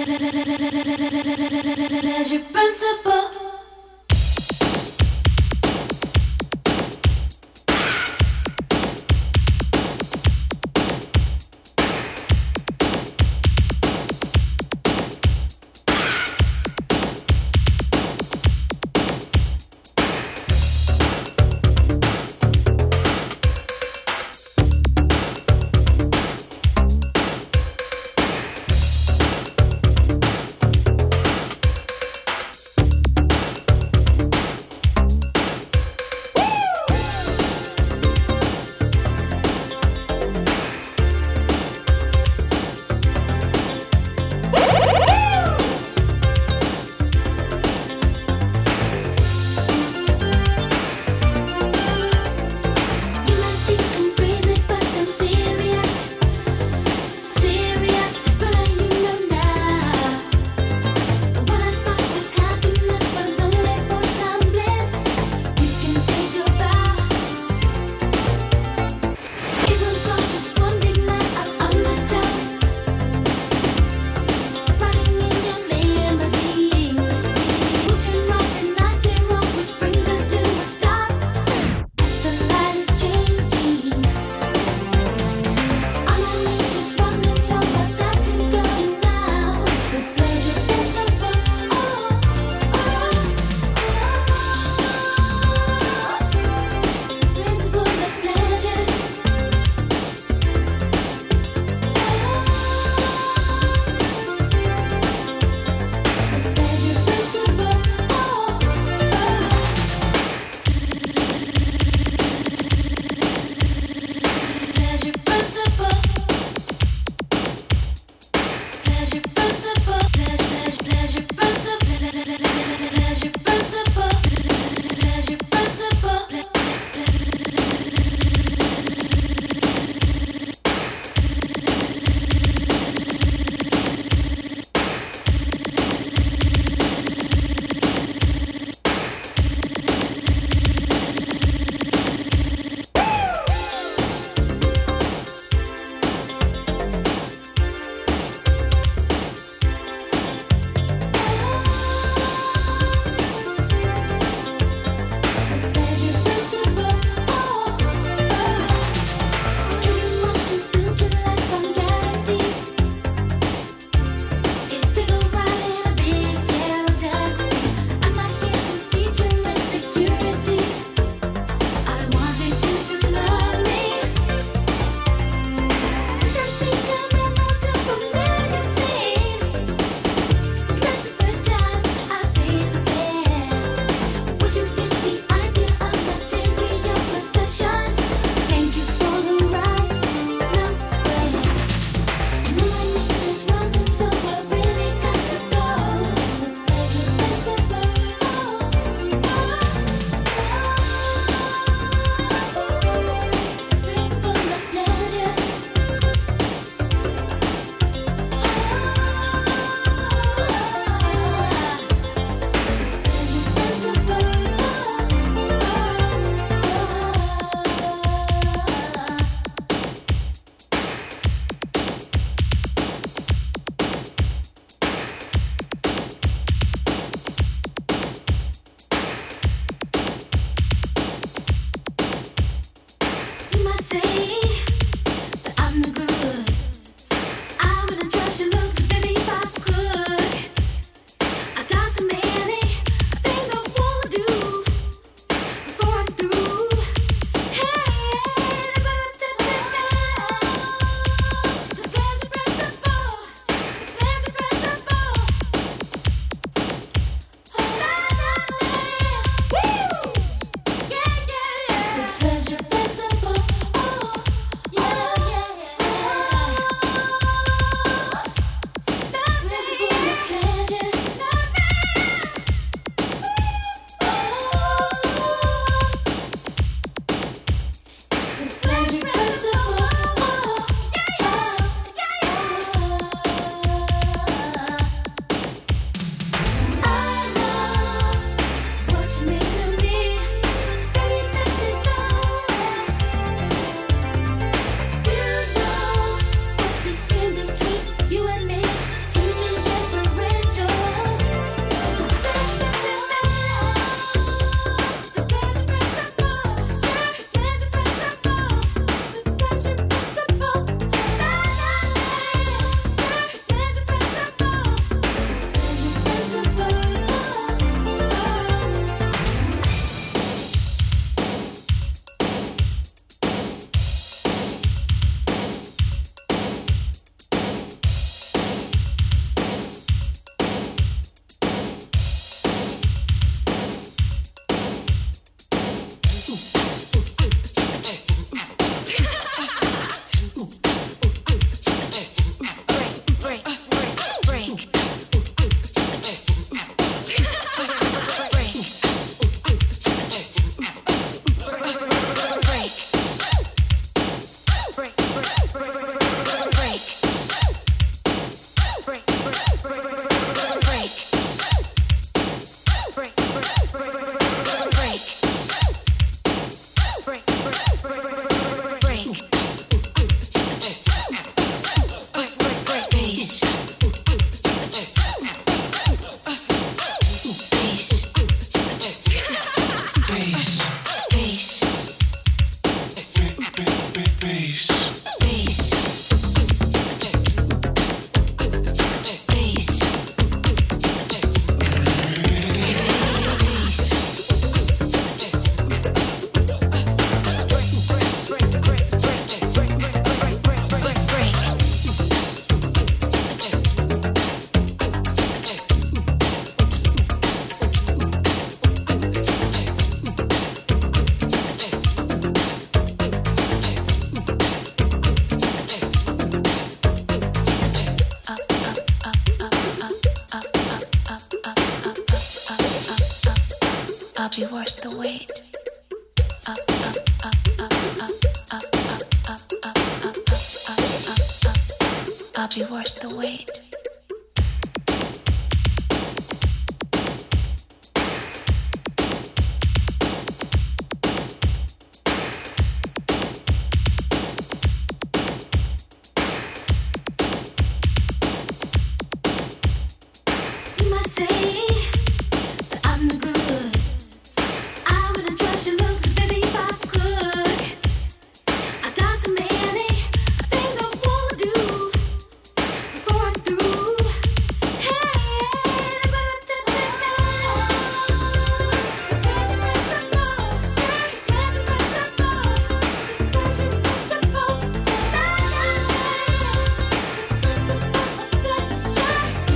Pleasure principle. I'll be worth the wait. Up, up, up. I'll be worth the wait. You might say